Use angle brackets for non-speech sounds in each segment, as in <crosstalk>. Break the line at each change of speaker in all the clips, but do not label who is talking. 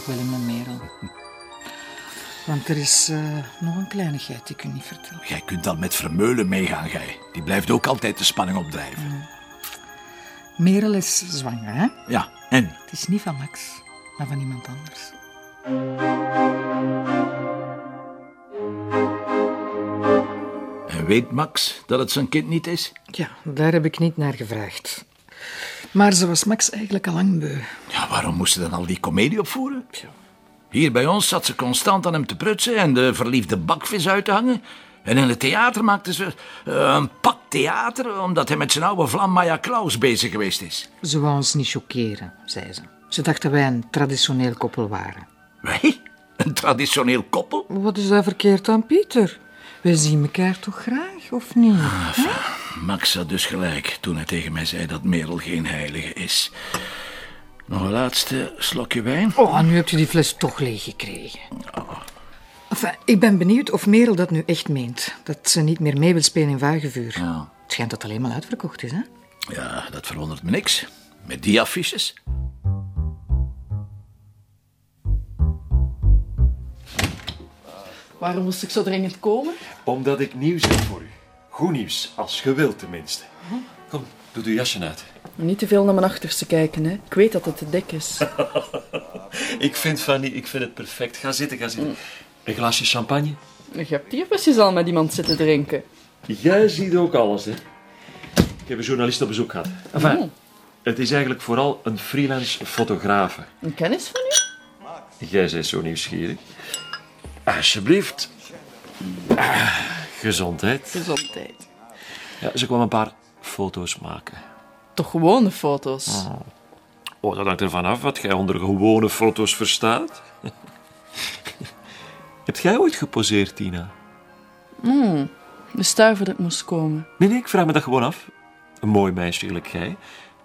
toch wel in mijn merel. Want er is eh, nog een kleinigheid die ik u niet vertel.
Jij kunt dan met Vermeulen meegaan, gij. Die blijft ook altijd de spanning opdrijven.
Merel is zwanger, hè?
Ja, en?
Het is niet van Max, maar van iemand anders.
En weet Max dat het zijn kind niet is?
Ja, daar heb ik niet naar gevraagd. Maar ze was Max eigenlijk al lang beu.
Ja, waarom moest ze dan al die komedie opvoeren? Hier bij ons zat ze constant aan hem te prutsen en de verliefde bakvis uit te hangen. En in het theater maakte ze eh, een pak theater omdat hij met zijn oude vlam Maya Klaus bezig geweest is.
Ze wou ons niet choqueren, zei ze. Ze dacht dat wij een traditioneel koppel waren.
Wij? Een traditioneel koppel?
Wat is daar verkeerd aan, Pieter? Wij zien elkaar toch graag, of niet? hè?
Max had dus gelijk toen hij tegen mij zei dat Merel geen heilige is. Nog een laatste slokje wijn?
Oh, nu heb je die fles toch leeg gekregen. Enfin, ik ben benieuwd of Merel dat nu echt meent. Dat ze niet meer mee wil spelen in Vagevuur.
Ja.
Het schijnt dat het alleen maar uitverkocht is, hè?
Ja, dat verwondert me niks. Met die affiches.
Waarom moest ik zo dringend komen?
Omdat ik nieuws heb voor u. Goed nieuws, als je wilt tenminste. Kom, doe uw jasje uit.
Niet te veel naar mijn achterste kijken, hè. Ik weet dat het te dik is. <laughs>
Ik vind Fanny, ik vind het perfect. Ga zitten, ga zitten. Een glaasje champagne?
Je hebt hier precies al met iemand zitten drinken.
Jij ziet ook alles, hè? Ik heb een journalist op bezoek gehad. Enfin,
Oh.
het is eigenlijk vooral een freelance fotografe.
Een kennis van u?
Jij bent zo nieuwsgierig. Alsjeblieft. Ah, gezondheid.
Gezondheid.
Ja, ze kwam een paar foto's maken.
Toch gewone foto's?
Oh, dat hangt ervan af wat jij onder gewone foto's verstaat. <laughs> Heb jij ooit geposeerd, Tina?
De stuiver dat moest komen.
Nee, nee, ik vraag me dat gewoon af. Een mooi meisje, gelijk jij.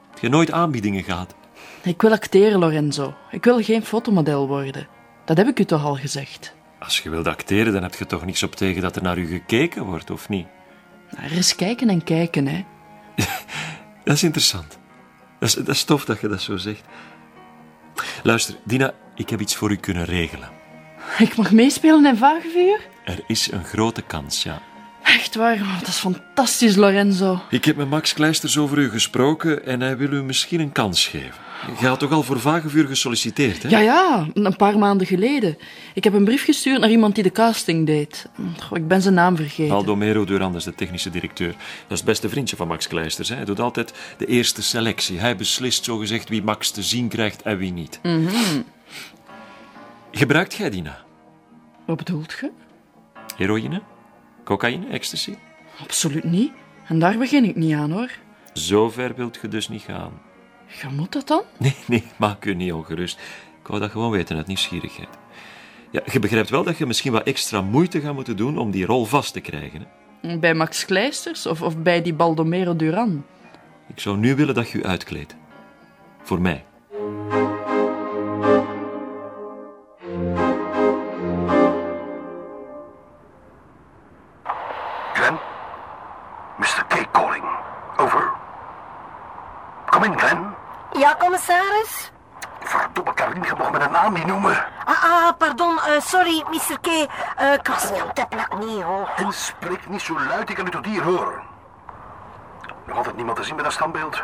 Heb je nooit aanbiedingen gehad?
Ik wil acteren, Lorenzo. Ik wil geen fotomodel worden. Dat heb ik u toch al gezegd.
Als je wilt acteren, dan heb je toch niks op tegen dat er naar u gekeken wordt, of niet?
Er is kijken en kijken, hè. <laughs>
Dat is interessant. Dat is, dat is tof dat je dat zo zegt. Luister, Dina, ik heb iets voor u kunnen regelen.
Ik mag meespelen in Vagevuur?
Er is een grote kans, ja.
Echt waar, oh, dat is fantastisch, Lorenzo.
Ik heb met Max Kleisters over u gesproken en hij wil u misschien een kans geven. Je had toch al voor Vagevuur gesolliciteerd, hè?
Ja, ja, een paar maanden geleden. Ik heb een brief gestuurd naar iemand die de casting deed. Goh, ik ben zijn naam vergeten.
Aldomero Durandes, de technische directeur. Dat is het beste vriendje van Max Kleisters. Hè? Hij doet altijd de eerste selectie. Hij beslist zogezegd wie Max te zien krijgt en wie niet. Gebruikt jij die nou?
Wat bedoelt je?
Heroïne? Cocaïne? Ecstasy?
Absoluut niet. En daar begin ik niet aan, hoor.
Zo ver wilt je dus niet gaan.
Ja, moet dat dan?
Nee, nee, maak u niet ongerust. Ik wou dat gewoon weten uit nieuwsgierigheid. Ja, je begrijpt wel dat je misschien wat extra moeite gaat moeten doen om die rol vast te krijgen. Hè?
Bij Max Kleisters of, of bij die Baldomero Duran?
Ik zou nu willen dat je u uitkleedt. Voor mij.
Ja, commissaris?
Verdomme, Caroline, je mag me een naam niet noemen.
Ah, ah pardon, eh, sorry, Mr. K. Eh, ik was niet aan het tippen, nee hoor.
En spreek niet zo luid, ik kan u tot hier horen. Nog altijd niemand te zien met dat standbeeld.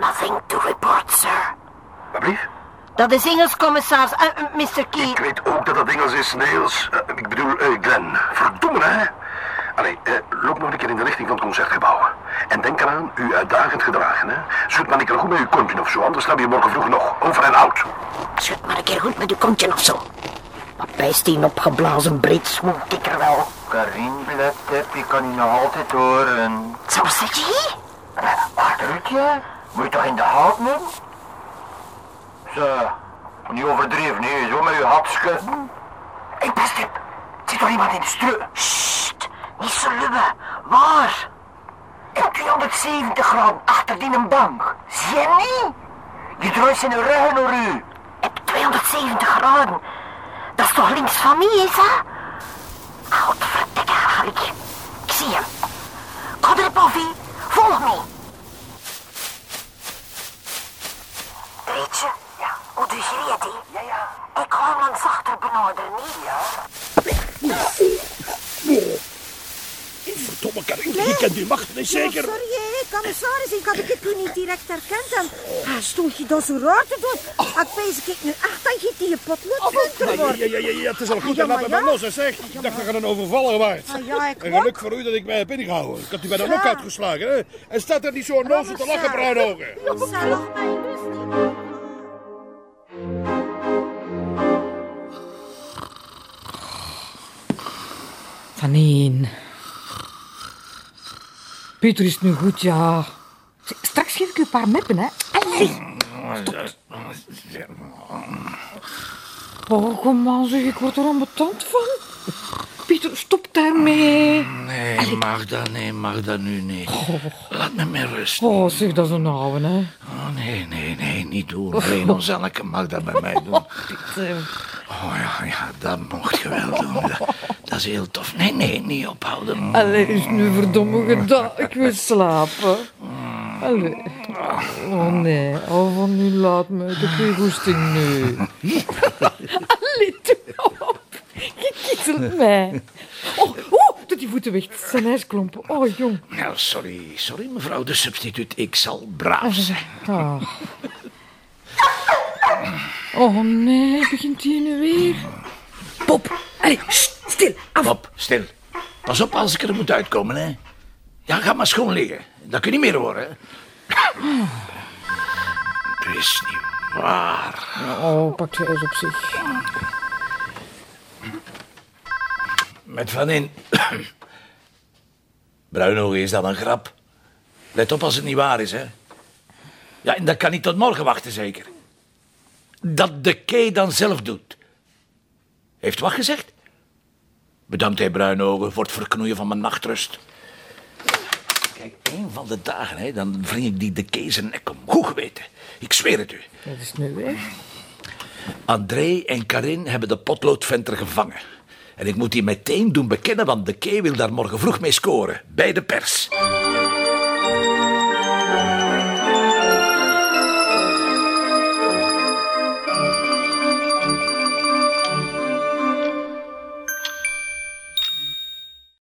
Nothing to report, sir.
Wat blief?
Dat is Engels, commissaris. Eh, eh, Mr. K.
Ik weet ook dat dat Engels is, Niels. Ik bedoel, eh, Glenn. Verdomme, hè? Allee, loop nog een keer in de richting van het concertgebouw. En denk eraan, u uitdagend gedragen, hè? Zoek maar een keer goed met uw kontje of zo, anders staan we hier morgen vroeg nog. Over en out.
Schud maar een keer goed met uw kontje of zo. Wat bijst die een opgeblazen Brits, moet ik er wel.
Karin, let op, ik kan je nog altijd horen.
Zo zeg je?
Achtertje, moet je toch in de hout nemen? Zo, niet overdreven, nee, zo met je hap schudden.
Hé, hey, best. Zit toch iemand in de stru... Sst, niet zo lubbe. Waar? Op 270 graden achter die een bank. Zie je niet?
Je draait zijn ruggen naar u.
Op 270 graden. Dat is toch links van mij, is dat? Godverdikke, Harry. Ik zie hem. Ga er Poffy. Volg me. Weet je? Ja. Hoe doe je het?
Ja, ja.
van zachter benaderen, niet, ja?
Verdomme, Karin, je kent die macht niet zeker.
Sorry, hè, commissaris, ik had het u niet direct herkend. En ah, stond je dat zo raar te doen? Ik wees ik nu echt dat je die potloodventer wordt.
Ja, ja, ja, ja, het is al goed,
Ja,
dan laat
maar
me maar
ja.
los, hè, zeg. Ik dacht dat je een overvaller waard.
Ah, ja, ik
En geluk voor u dat ik mij heb ingehouden. Ik had u bij de
Ja.
knockout geslagen, hè. En staat er niet zo onnozel te lachen, bruinogen.
Rustig.
Van één. Peter is nu goed, ja. Straks geef ik u een paar meppen, hè. Allee. Oh, kom aan, zeg, ik word er ambetant van. Pieter, stop daarmee.
Nee, Magda, nee, Magda, nu niet. Laat me met rust.
Oh, zeg, dat is een ouwe, hè.
Oh, nee, nee, nee, niet doen. Alleen ons elke Magda bij mij doen.
Pieter.
Oh ja, ja, dat mocht je wel doen. Dat, <laughs> dat is heel tof. Nee, nee, niet ophouden.
Allee, is nu verdomme gedaan. Ik wil slapen. Allee. Oh nee, oh van nu laat me. Ik heb geen goesting nu. Allee, doe op. Je kietelt mij. Oh, oh, doe die voeten weg. Het zijn ijsklompen. Oh, jong.
Nou, sorry, sorry mevrouw de substituut. Ik zal braaf zijn.
Ah. Oh nee, begint hij nu weer? Pop, allee, sst, stil, af.
Bob, stil. Pas op als ik er moet uitkomen, hè. Ja, ga maar schoon liggen. Dat kun je niet meer horen, hè. Het is niet waar.
Oh, pak jij eens op zich.
Met Van in. Bruinogen, is dat een grap? Let op als het niet waar is, hè. Ja, en dat kan niet tot morgen wachten, zeker. Dat de kei dan zelf doet. Heeft wat gezegd? Bedankt, hè, Bruinogen, voor het verknoeien van mijn nachtrust. Kijk, één van de dagen, hè, dan wring ik die de kei zijn nek om. Goed geweten. Ik zweer het u.
Dat is nu weer.
André en Karin hebben de potloodventer gevangen. En ik moet die meteen doen bekennen, want de kei wil daar morgen vroeg mee scoren. Bij de pers.